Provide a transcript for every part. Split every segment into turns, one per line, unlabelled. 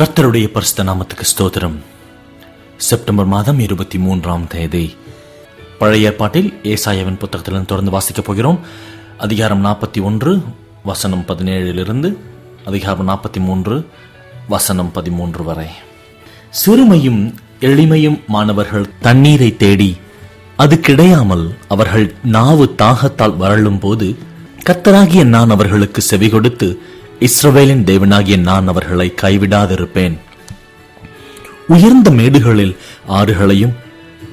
கர்த்தருடைய பரிசுத்த நாமத்துக்கு ஸ்தோத்திரம். செப்டம்பர் மாதம் இருபத்தி மூன்றாம் தேதி. பழைய ஏற்பாட்டில் ஏசாயவின் புத்தகத்திலிருந்து தொடர்ந்து வாசிக்கப் போகிறோம். அதிகாரம் நாற்பத்தி ஒன்று வசனம் பதினேழிலிருந்து அதிகாரம் நாற்பத்தி மூன்று வசனம் பதிமூன்று வரை. சிறுமையும் எளிமையும் மாணவர்கள் தண்ணீரை தேடி அது கிடையாமல் அவர்கள் நாவு தாகத்தால் வரலும் போது கர்த்தராகிய நான் அவர்களுக்கு செவி கொடுத்து இஸ்ரவேலின் தேவனாகிய நான் அவர்களை கைவிடாதிருப்பேன். உயர்ந்த மேடுகளில் ஆறுகளையும்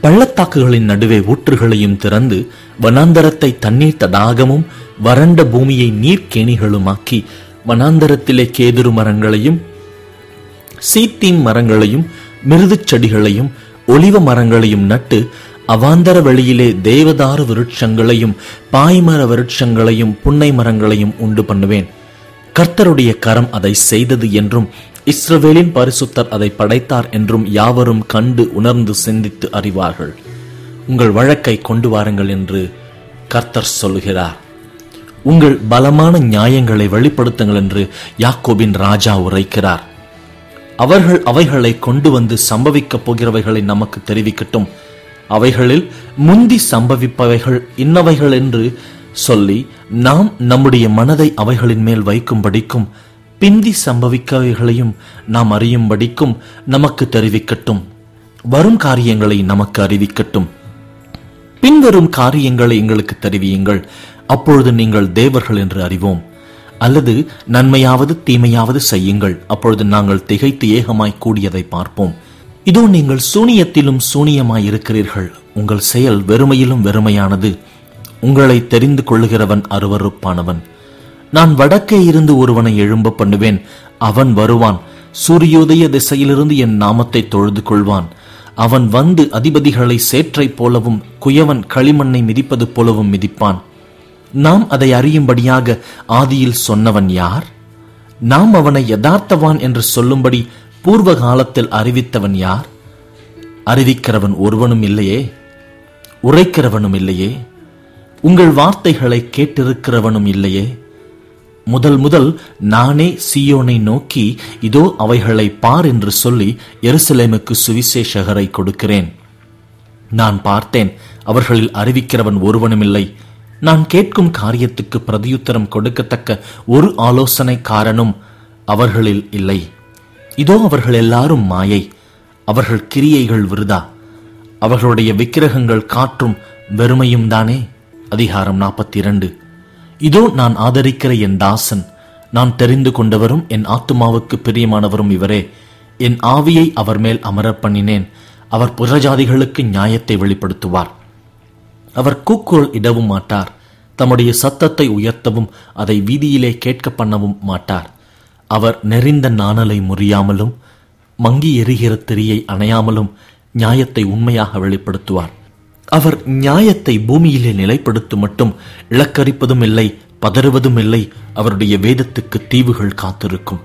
பள்ளத்தாக்குகளின் நடுவே ஊற்றுகளையும் திறந்து வனாந்தரத்தை தண்ணீர் தடாகமும் வறண்ட பூமியை நீர்க்கேணிகளுமாக்கி வனாந்தரத்திலே கேதுரு மரங்களையும் சீத்தீம் மரங்களையும் மிருதுச் செடிகளையும் ஒளிவ மரங்களையும் நட்டு அவாந்தர வெளியிலே தேவதாரு விருட்சங்களையும் பாய்மர விருட்சங்களையும் புன்னை மரங்களையும் உண்டு பண்ணுவேன். கர்த்தருடைய கரம் அதை செய்தது என்றும் இஸ்ரவேலின் பரிசுத்தர் அதை படைத்தார் என்றும் யாவரும் கண்டு உணர்ந்து சிந்தித்து அறிவார்கள். உங்கள் வழக்கை கொண்டு வாருங்கள் என்று கர்த்தர் சொல்லுகிறார். உங்கள் பலமான நியாயங்களை வெளிப்படுத்துங்கள் என்று யாக்கோபின் ராஜா உரைக்கிறார். அவர்கள் அவைகளை கொண்டு வந்து சம்பவிக்கப் போகிறவைகளை நமக்கு தெரிவிக்கட்டும். அவைகளில் முந்தி சம்பவிப்பவைகள் இன்னவைகள் என்று சொல்லி நாம் நம்முடைய மனதை அவைகளின் மேல் வைக்கும்படிக்கும் பிந்தி சம்பவிக்கவைகளையும் நாம் அறியும்படிக்கும் நமக்கு தெரிவிக்கட்டும். வரும் காரியங்களை நமக்கு அறிவிக்கட்டும். பின்வரும் காரியங்களை எங்களுக்கு தெரிவியுங்கள். அப்பொழுது நீங்கள் தேவர்கள் என்று அறிவோம். அல்லது நன்மையாவது தீமையாவது செய்யுங்கள். அப்பொழுது நாங்கள் திகைத்து ஏகமாய் கூடியதை பார்ப்போம். இதோ நீங்கள் சூனியத்திலும் சூனியமாய் இருக்கிறீர்கள் உங்கள் செயல் வெறுமையிலும் வெறுமையானது. உங்களை தெரிந்து கொள்ளுகிறவன் அருவருப்பானவன். நான் வடக்கே இருந்து ஒருவனை எழும்ப பண்ணுவேன். அவன் வருவான். சூரியோதய திசையிலிருந்து என் நாமத்தை தொழுது கொள்வான். அவன் வந்து அதிபதிகளை சேற்றைப் போலவும் குயவன் களிமண்ணை மிதிப்பது போலவும் மிதிப்பான். நாம் அதை அறியும்படியாக ஆதியில் சொன்னவன் யார்? நாம் அவனை யதார்த்தவான் என்று சொல்லும்படி பூர்வ காலத்தில் அறிவித்தவன் யார்? அறிவிக்கிறவன் ஒருவனும் இல்லையே. உரைக்கிறவனும் இல்லையே. உங்கள் வார்த்தைகளை கேட்டிருக்கிறவனும் இல்லையே. முதல் முதல் நானே சியோனை நோக்கி இதோ அவைகளை பார் என்று சொல்லி எருசலேமுக்கு சுவிசேஷகரை கொடுக்கிறேன். நான் பார்த்தேன் அவர்களில் அறிவிக்கிறவன் ஒருவனுமில்லை. நான் கேட்கும் காரியத்துக்கு பிரதியுத்தரம் கொடுக்கத்தக்க ஒரு ஆலோசனைக்காரனும் அவர்களில் இல்லை. இதோ அவர்கள் எல்லாரும் மாயை அவர்கள் கிரியைகள் விருதா. அவர்களுடைய விக்கிரகங்கள் காற்றும் வெறுமையும் தானே. அதிகாரம் நாற்பத்தி இரண்டு இதோ நான் ஆதரிக்கிற என் தாசன் நான் தெரிந்து கொண்டவரும் என் ஆத்துமாவுக்கு பிரியமானவரும் இவரே. என் ஆவியை அவர் மேல் அமரப் பண்ணினேன். அவர் புறஜாதிகளுக்கு நியாயத்தை வெளிப்படுத்துவார். அவர் கூக்குரல் இடவும் மாட்டார். தம்முடைய சத்தத்தை உயர்த்தவும் அதை வீதியிலே கேட்க பண்ணவும் மாட்டார். அவர் நெறிந்த நாணலை முறியாமலும் மங்கி எரிகிற திரியை அணையாமலும் நியாயத்தை உண்மையாக வெளிப்படுத்துவார். அவர் நியாயத்தை பூமியிலே நிலைப்படுத்தும் மட்டும் இலக்கரிப்பதும் இல்லை பதறுவதும் இல்லை அவருடைய வேதத்துக்கு தீவுகள் காத்திருக்கும்.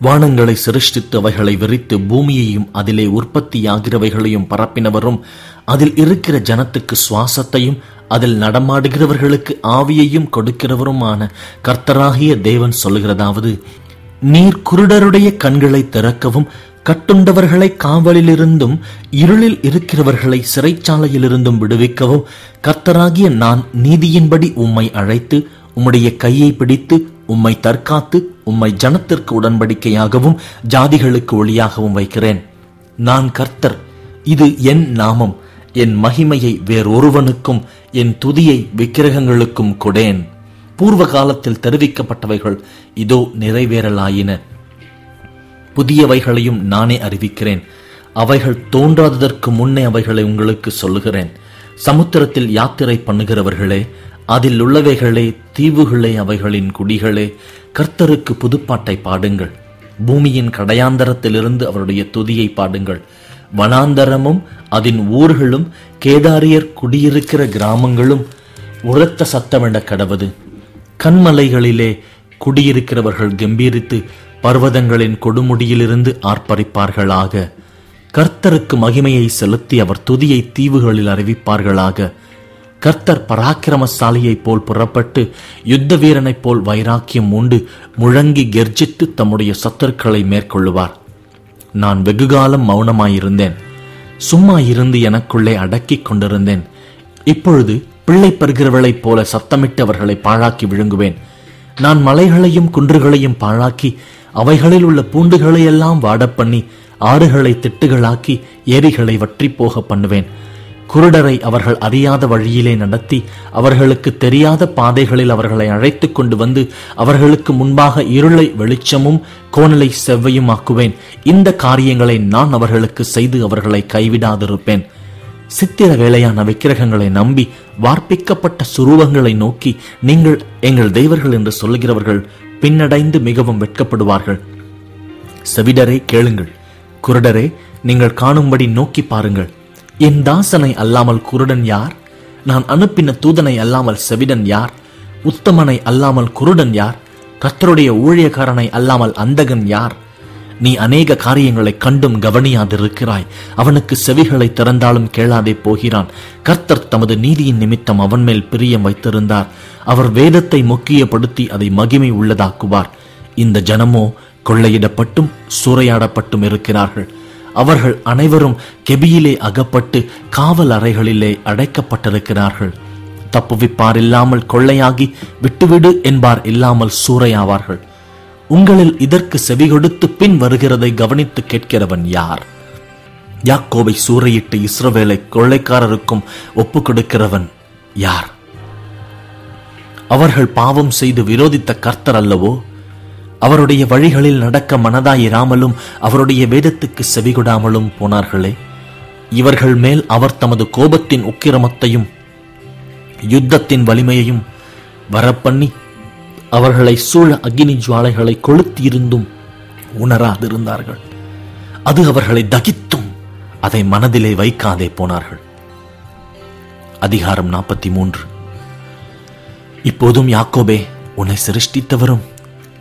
வானங்களை சிருஷ்டித்து அவைகளை விரித்து பூமியையும் அதிலே உற்பத்தியாகிறவைகளையும் பரப்பினவரும் அதில் இருக்கிற ஜனத்துக்கு சுவாசத்தையும் அதில் நடமாடுகிறவர்களுக்கு ஆவியையும் கொடுக்கிறவருமான கர்த்தராகிய தேவன் சொல்லுகிறதாவது நீர் குருடருடைய கண்களை திறக்கவும் கட்டுண்டவர்களை காவலிலிருந்தும் இருளில் இருக்கிறவர்களை சிறைச்சாலையிலிருந்தும் விடுவிக்கவும் கர்த்தராகிய நான் நீதியின்படி உம்மை அழைத்து உம்முடைய கையை பிடித்து உம்மை தற்காத்து உம்மை ஜனத்திற்கு உடன்படிக்கையாகவும் ஜாதிகளுக்கு ஒளியாகவும் வைக்கிறேன். நான் கர்த்தர். இது என் நாமம். என் மகிமையை வேறொருவனுக்கும் என் துதியை விக்கிரகங்களுக்கும் கொடேன். பூர்வ காலத்தில் தெரிவிக்கப்பட்டவைகள் இதோ நிறைவேறலாயின. புதியவைகளையும் நானே அறிவிக்கிறேன். அவைகள் தோன்றாததற்கு முன்னே அவைகளை உங்களுக்கு சொல்லுகிறேன். சமுத்திரத்தில் யாத்திரை பண்ணுகிறவர்களே அதில் உள்ளவைகளே தீவுகளே அவைகளின் குடிகளே கர்த்தருக்கு புதுப்பாட்டை பாடுங்கள். பூமியின் கடையாந்தரத்திலிருந்து அவருடைய துதியை பாடுங்கள். வனாந்தரமும் அதன் ஊர்களும் கேதாரியர் குடியிருக்கிற கிராமங்களும் உரத்த சத்தமிட கடவது. கண்மலைகளிலே குடியிருக்கிறவர்கள் கம்பீரித்து பர்வதங்களின் கொடுமுடியிலிருந்து ஆர்ப்பரிப்பார்களாக. கர்த்தருக்கு மகிமையை செலுத்தி அவர் துதியை தீவுகளில் அறிவிப்பார்களாக. கர்த்தர் பராக்கிரமசாலியைப் போல் புறப்பட்டு யுத்த வீரனைப் போல் வைராக்கியம் உண்டு முழங்கி கெர்ஜித்து தம்முடைய சத்துருக்களை மேற்கொள்ளுவார். நான் வெகுகாலம் மௌனமாயிருந்தேன். சும்மா இருந்து எனக்குள்ளே அடக்கிக் கொண்டிருந்தேன். இப்பொழுது பிள்ளை பெறுகிறவளைப் போல சத்தமிட்டு அவர்களை பாழாக்கி விழுங்குவேன். நான் மலைகளையும் குன்றுகளையும் பாழாக்கி அவைகளில் உள்ள பூண்டுகளை எல்லாம் பண்ணி ஆறுகளை திட்டுகளாக்கி ஏரிகளை வற்றி போக பண்ணுவேன். குருடரை அவர்கள் அறியாத வழியிலே நடத்தி அவர்களுக்கு தெரியாத பாதைகளில் அவர்களை அழைத்து கொண்டு வந்து அவர்களுக்கு முன்பாக இருளை வெளிச்சமும் கோணலை செவ்வையும் ஆக்குவேன். இந்த காரியங்களை நான் அவர்களுக்கு செய்து அவர்களை கைவிடாதிருப்பேன். சித்திர வேலையான விக்கிரகங்களை நம்பி வார்ப்பிக்கப்பட்ட சுரூபங்களை நோக்கி நீங்கள் எங்கள் தெய்வர்கள் என்று சொல்லுகிறவர்கள் பின்னடைந்து மிகவும் வெட்கப்படுவார்கள். செவிடரே கேளுங்கள். குருடரே நீங்கள் காணும்படி நோக்கி பாருங்கள். என் தாசனை அல்லாமல் குருடன் யார்? நான் அனுப்பின தூதனை அல்லாமல் செவிடன் யார்? உத்தமனை அல்லாமல் குருடன் யார்? கத்தருடைய ஊழியக்காரனை அல்லாமல் அந்தகன் யார்? நீ அநேக காரியங்களை கண்டும் கவனியாதிருக்கிறாய். அவனுக்கு செவிகளை திறந்தாலும் கேளாதே போகிறான். கர்த்தர் தமது நீதியின் நிமித்தம் அவன் மேல் பிரியம் வைத்திருந்தார். அவர் வேதத்தை முக்கியப்படுத்தி அதை மகிமை உள்ளதாக்குவார். இந்த ஜனமோ கொள்ளையிடப்பட்டும் சூறையாடப்பட்டும் இருக்கிறார்கள். அவர்கள் அனைவரும் கெபியிலே அகப்பட்டு காவல் அறைகளிலே அடைக்கப்பட்டிருக்கிறார்கள். தப்புவிப்பார் இல்லாமல் கொள்ளையாகி விட்டுவிடு என்பார் இல்லாமல் சூறையாவார்கள். உங்களில் இதற்கு செவி கொடுத்து பின் வருகிறதை கவனித்து கேட்கிறவன் யார்? யாக்கோவை சூறையிட்டு இஸ்ரவேலை கொள்ளைக்காரருக்கும் ஒப்பு கொடுக்கிறவன் யார்? அவர்கள் பாவம் செய்து விரோதித்த கர்த்தர் அல்லவோ? அவருடைய வழிகளில் நடக்க மனதாயிராமலும் அவருடைய வேதத்துக்கு செவிகொடாமலும் போனார்களே? இவர்கள் மேல் அவர் தமது கோபத்தின் உக்கிரமத்தையும் யுத்தத்தின் வலிமையையும் வரப்பண்ணி அவர்களை சூழ அக்னி ஜுவாலைகளை கொளுத்தியிருந்தும் உணராதிருந்தார்கள். அது அவர்களை தகித்தும் அதை மனதிலே வைக்காதே போனார்கள். அதிகாரம் நாற்பத்தி மூன்று இப்போதும் யாக்கோபே உன்னை சிருஷ்டித்தவரும்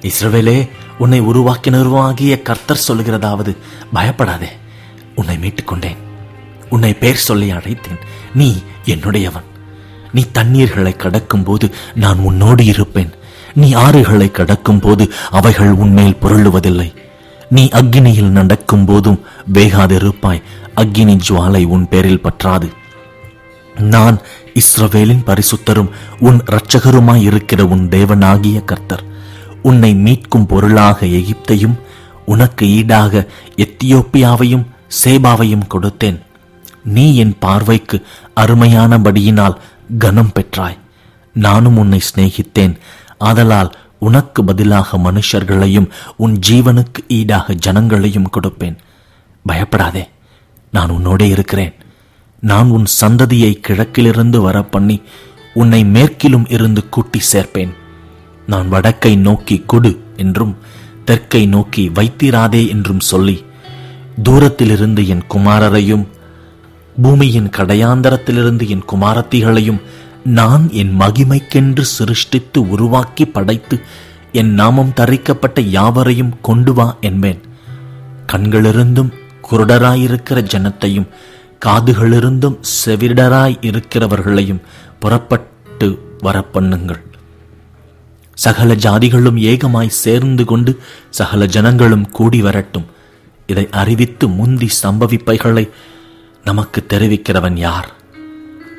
இஸ்ரவேலே உன்னை உருவாக்கினருமாகிய கர்த்தர் சொல்லுகிறதாவது பயப்படாதே. உன்னை மீட்டுக்கொண்டேன். உன்னை பெயர் சொல்லி அழைத்தேன். நீ என்னுடையவன். நீ தண்ணீர்களை கடக்கும் போது நான் உன்னோடு இருப்பேன். நீ ஆறுகளை கடக்கும் போது அவைகள் உன்மேல் புரளுவதில்லை. நீ அக்கினியில் நடக்கும் போதும் வேகாதிருப்பாய். அக்கினி ஜுவாலை உன் பேரில் பற்றாது. நான் இஸ்ரவேலின் பரிசுத்தரும் உன் இரட்சகருமாய் இருக்கிற உன் தேவனாகிய கர்த்தர். உன்னை மீட்கும் பொருளாக எகிப்தையும் உனக்கு ஈடாக எத்தியோப்பியாவையும் சேபாவையும் கொடுத்தேன். நீ என் பார்வைக்கு அருமையானபடியினால் கனம் பெற்றாய். நானும் உன்னை சிநேகித்தேன். ஆதலால் உனக்கு பதிலாக மனுஷர்களையும் உன் ஜீவனுக்கு ஈடாக ஜனங்களையும் கொடுப்பேன். பயப்படாதே நான் உன்னோடே இருக்கிறேன். நான் உன் சந்ததியை கிழக்கிலிருந்து வர பண்ணி உன்னை மேற்கிலும் இருந்து கூட்டி சேர்ப்பேன். நான் வடக்கை நோக்கி கொடு என்றும் தெற்கை நோக்கி வைத்திராதே என்றும் சொல்லி தூரத்திலிருந்து என் குமாரரையும் பூமியின் கடையாந்தரத்திலிருந்து என் குமாரத்திகளையும் நான் என் மகிமைக்கென்று சிருஷ்டித்து உருவாக்கி படைத்து என் நாமம் தரிக்கப்பட்ட யாவரையும் கொண்டு வா என்பேன். கண்களிருந்தும் குருடராயிருக்கிற ஜனத்தையும் காதுகளிருந்தும் செவிடராய் இருக்கிறவர்களையும் புறப்பட்டு வரப்பண்ணுங்கள். சகல ஜாதிகளும் ஏகமாய் சேர்ந்து கொண்டு சகல ஜனங்களும் கூடி வரட்டும். இதை அறிவித்து முந்தி சம்பவிப்பைகளை நமக்கு தெரிவிக்கிறவன் யார்?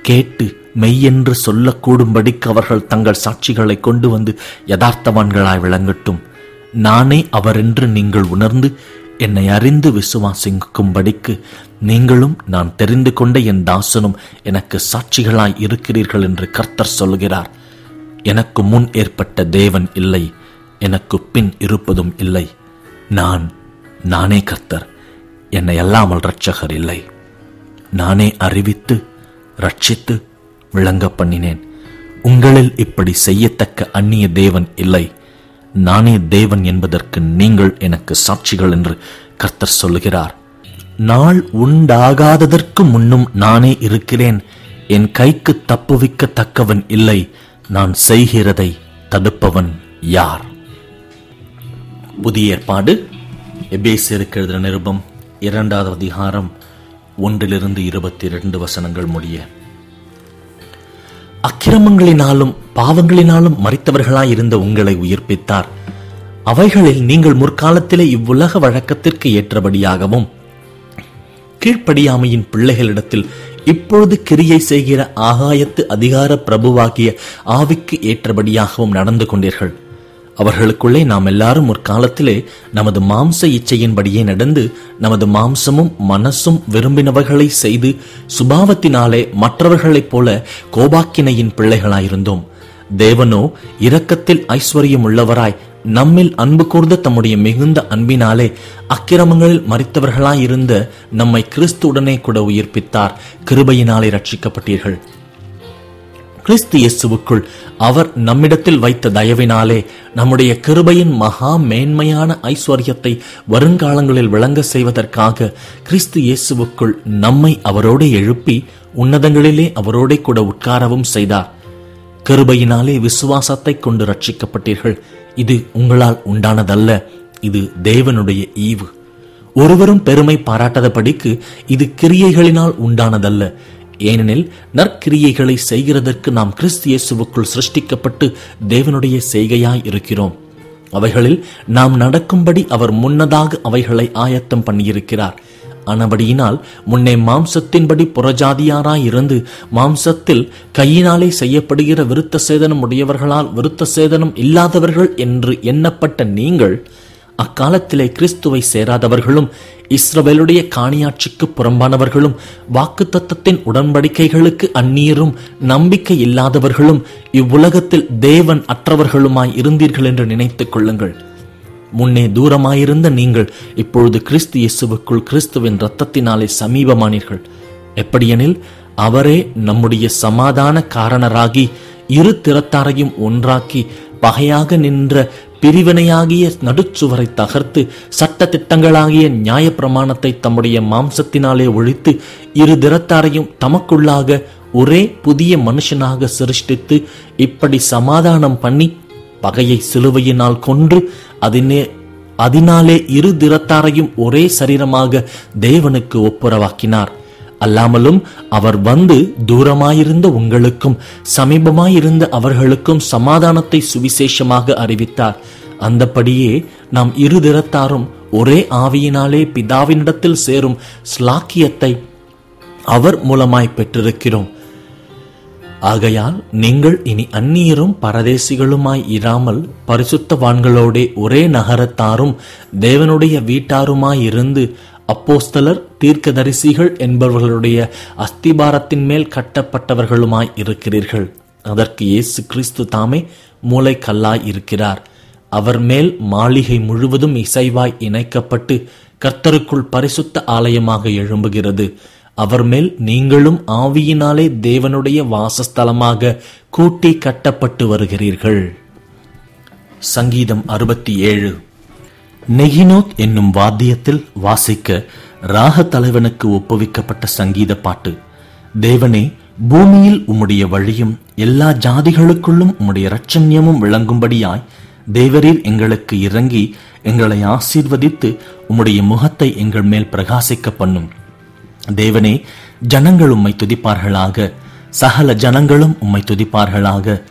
கேட்டு மெய்யென்று சொல்லக்கூடும்படிக்கு அவர்கள் தங்கள் சாட்சிகளை கொண்டு வந்து யதார்த்தவான்களாய் விளங்கட்டும். நானே அவரென்று நீங்கள் உணர்ந்து என்னை அறிந்து விசுவாசிக்கும்படிக்கு நீங்களும் நான் தெரிந்து கொண்ட என் தாசனும் எனக்கு சாட்சிகளாய் இருக்கிறீர்கள் என்று கர்த்தர் சொல்கிறார். எனக்கு முன் ஏற்பட்ட தேவன் இல்லை எனக்கு பின் இருப்பதும் இல்லை. நான் நானே கர்த்தர் என்னை அல்லாமல் இரட்சகர் இல்லை. நானே அறிவித்து ரட்சித்து விளங்க பண்ணினேன். உங்களில் இப்படி செய்யத்தக்க அந்நிய தேவன் இல்லை. நானே தேவன் என்பதற்கு நீங்கள் எனக்கு சாட்சிகள் என்று கர்த்தர் சொல்லுகிறார். நாள் உண்டாகாததற்கு முன்னும் நானே இருக்கிறேன். என் கைக்கு தப்புவிக்க தக்கவன் இல்லை. நான் செய்கிறதை தடுப்பவன் யார்? புதிய ஏற்பாடு. எபேசியருக்கு எழுதின நிருபம் இரண்டாவது அதிகாரம் ஒன்றிலிருந்து இருபத்தி இரண்டு வசனங்கள் முடிய. அக்கிரமங்களினாலும் பாவங்களினாலும் மறித்தவர்களாய் இருந்த உங்களை உயிர்ப்பித்தார். அவைகளில் நீங்கள் முற்காலத்திலே இவ்வுலக வழக்கத்திற்கு ஏற்றபடியாகவும் கீழ்ப்படியாமையின் பிள்ளைகளிடத்தில் இப்பொழுது கிரியை செய்கிற ஆகாயத்து அதிகார பிரபுவாகிய ஆவிக்கு ஏற்றபடியாகவும் நடந்து கொண்டீர்கள். அவர்களுக்குள்ளே நாம் எல்லாரும் முற்காலத்திலே நமது மாம்ச இச்சையின்படியே நடந்து நமது மாம்சமும் மனசும் விரும்பினவர்களை செய்து சுபாவத்தினாலே மற்றவர்களைப் போல கோபாக்கினையின் பிள்ளைகளாயிருந்தோம். தேவனோ இரக்கத்தில் ஐஸ்வர்யம் உள்ளவராய் நம்மில் அன்பு கூர்ந்த தம்முடைய மிகுந்த அன்பினாலே அக்கிரமங்களில் மறித்தவர்களாயிருந்த நம்மை கிறிஸ்துவுடனே கூட உயிர்ப்பித்தார். கிருபையினாலே ரட்சிக்கப்பட்டீர்கள் கிறிஸ்து இயேசுவுக்குள் அவர் நம்மிடத்தில் வைத்த தயவினாலே நம்முடைய கிருபையின் மகா மேன்மையான ஐஸ்வர்யத்தை வருங்காலங்களில் விளங்க செய்வதற்காக கிறிஸ்து இயேசுவுக்குள் நம்மை அவரோடு எழுப்பி உன்னதங்களிலே அவரோடே கூட உட்காரவும் செய்தார். கிருபையினாலே விசுவாசத்தை கொண்டு ரட்சிக்கப்பட்டீர்கள். இது உங்களால் உண்டானதல்ல. இது தேவனுடைய ஈவு. ஒருவரும் பெருமை பாராட்டாதபடிக்கு இது கிரியைகளினால் உண்டானதல்ல. ஏனெனில் நற்கிரியைகளை செய்கிறதற்கு நாம் கிறிஸ்து இயேசுவுக்குள் சிருஷ்டிக்கப்பட்டு தேவனுடைய செய்கையாய் இருக்கிறோம். அவைகளில் நாம் நடக்கும்படி அவர் முன்னதாக அவைகளை ஆயத்தம் பண்ணியிருக்கிறார். ஆனபடியினால் முன்னே மாம்சத்தின்படி புறஜாதியாராய் இருந்து மாம்சத்தில் கையினாலே செய்யப்படுகிற விருத்த சேதனம் உடையவர்களால் விருத்த சேதனம் இல்லாதவர்கள் என்று எண்ணப்பட்ட நீங்கள் அக்காலத்திலே கிறிஸ்துவை சேராதவர்களும் இஸ்ரவேலுடைய காணியாட்சிக்கு புறம்பானவர்களும் வாக்குத்தத்தத்தின் உடன்படிக்கைகளுக்கு அந்நீரும் நம்பிக்கை இல்லாதவர்களும் இவ்வுலகத்தில் தேவன் அற்றவர்களுமாய் இருந்தீர்கள் என்று நினைத்துக் கொள்ளுங்கள். முன்னே தூரமாயிருந்த நீங்கள் இப்பொழுது கிறிஸ்து இயேசுவுக்குள் கிறிஸ்துவின் இரத்தத்தினாலே சமீபமானீர்கள். எப்படியெனில் அவரே நம்முடைய சமாதான காரணராகி இரு திறத்தாரையும் ஒன்றாக்கி பகையாக நின்ற பிரிவினையாகிய நடுச்சுவரை தகர்த்து சட்ட திட்டங்களாகிய நியாயப்பிரமாணத்தை தம்முடைய மாம்சத்தினாலே ஒழித்து இரு திறத்தாரையும் தமக்குள்ளாக ஒரே புதிய மனுஷனாக சிருஷ்டித்து இப்படி சமாதானம் பண்ணி பகையை சிலுவையினால் கொன்று அதினே அதனாலே இரு திறத்தாரையும் ஒரே சரீரமாக தேவனுக்கு ஒப்புரவாக்கினார். அல்லாமலும் அவர் வந்து தூரமாயிருந்த உங்களுக்கும் சமீபமாயிருந்த அவர்களுக்கும் சமாதானத்தை சுவிசேஷமாக அறிவித்தார். அந்தபடியே நாம் இரு திறத்தாரும் ஒரே ஆவியினாலே பிதாவினிடத்தில் சேரும் ஸ்லாக்கியத்தை அவர் மூலமாய் பெற்றிருக்கிறோம். ஆகையால் நீங்கள் இனி அந்நியரும் பரதேசிகளுமாய் இராமல் பரிசுத்தவான்களோடே ஒரே நகரத்தாரும் தேவனுடைய வீட்டாருமாயிருந்து அப்போஸ்தலர் தீர்க்கதரிசிகள் என்பவர்களுடைய அஸ்திபாரத்தின் மேல் கட்டப்பட்டவர்களுமாய் இருக்கிறீர்கள். அதற்கு இயேசு கிறிஸ்து தாமே மூளை கல்லாய் இருக்கிறார் அவர் மேல் மாளிகை முழுவதும் இசைவாய் இணைக்கப்பட்டு கர்த்தருக்குள் பரிசுத்த ஆலயமாக எழும்புகிறது. அவர் மேல் நீங்களும் ஆவியினாலே தேவனுடைய வாசஸ்தலமாக கூட்டி கட்டப்பட்டு வருகிறீர்கள். சங்கீதம் அறுபத்தி ஏழு. நெகினோத் என்னும் வாத்தியத்தில் வாசிக்க ராக தலைவனுக்கு ஒப்புவிக்கப்பட்ட சங்கீத பாட்டு தேவனே பூமியில் உம்முடைய வழியும் எல்லா ஜாதிகளுக்குள்ளும் உம்முடைய இரட்சண்யமும் விளங்கும்படியாய் தேவரீர் எங்களுக்கு இறங்கி எங்களை ஆசீர்வதித்து உம்முடைய முகத்தை எங்கள் மேல் பிரகாசிக்க பண்ணும். தேவனே ஜனங்கள் உம்மை துதிப்பார்களாக சகல ஜனங்களும் உம்மை துதிப்பார்களாக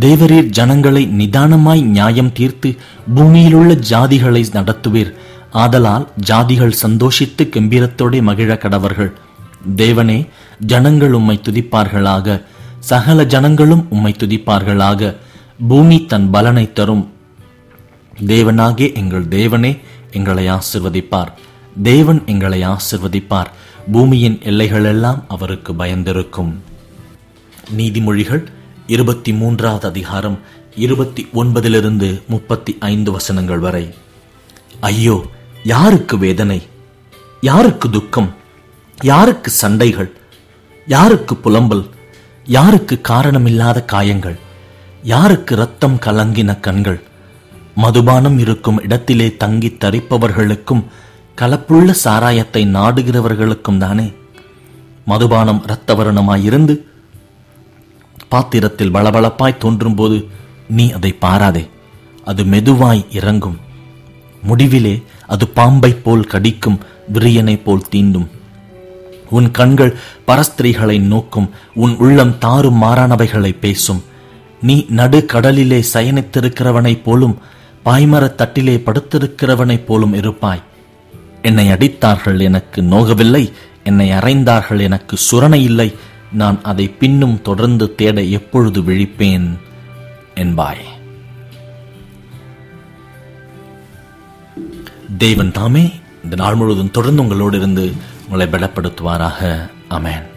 தேவரீர் ஜனங்களை நிதானமாய் நியாயம் தீர்த்து பூமியிலுள்ள ஜாதிகளை நடத்துவீர். ஆதலால் ஜாதிகள் சந்தோஷித்து கம்பீரத்தோட மகிழ கடவர்கள். தேவனே ஜனங்கள் உம்மை துதிப்பார்களாக. சகல ஜனங்களும் உம்மை துதிப்பார்களாக. பூமி தன் பலனை தரும். தேவனாகே எங்கள் தேவனே எங்களை ஆசிர்வதிப்பார். தேவன் எங்களை ஆசிர்வதிப்பார். பூமியின் எல்லைகளெல்லாம் அவருக்கு பயந்திருக்கும். நீதிமொழிகள் இருபத்தி மூன்றாவது அதிகாரம் இருபத்தி ஒன்பதிலிருந்து முப்பத்தி ஐந்து வசனங்கள் வரை. ஐயோ யாருக்கு வேதனை? யாருக்கு துக்கம்? யாருக்கு சண்டைகள்? யாருக்கு புலம்பல்? யாருக்கு காரணமில்லாத காயங்கள்? யாருக்கு ரத்தம் கலங்கின கண்கள்? மதுபானம் இருக்கும் இடத்திலே தங்கி தரிப்பவர்களுக்கும் கலப்புள்ள சாராயத்தை நாடுகிறவர்களுக்கும் தானே. மதுபானம் இரத்தவரணமாயிருந்து பாத்திரத்தில் பளபளப்பாய் தோன்றும்போது நீ அதை பாராதே. அது மெதுவாய் இறங்கும். முடிவிலே அது பாம்பை போல் கடிக்கும் விரியனை போல் தீண்டும். உன் கண்கள் பரஸ்திரிகளை நோக்கும் உன் உள்ளம் தாறும் மாறானவைகளை பேசும். நீ நடு கடலிலே சயனித்திருக்கிறவனைப் போலும் பாய்மரத் தட்டிலே படுத்திருக்கிறவனைப் போலும் இருப்பாய். என்னை அடித்தார்கள் எனக்கு நோகவில்லை என்னை அறைந்தார்கள் எனக்கு சுரணை இல்லை நான் அதை பின்னும் தொடர்ந்து தேட எப்பொழுது விழிப்பேன் என்பாய். தேவன் தாமே இந்த நாள் முழுவதும் தொடர்ந்து உங்களோடு இருந்து உங்களை பலப்படுத்துவாராக. அமேன்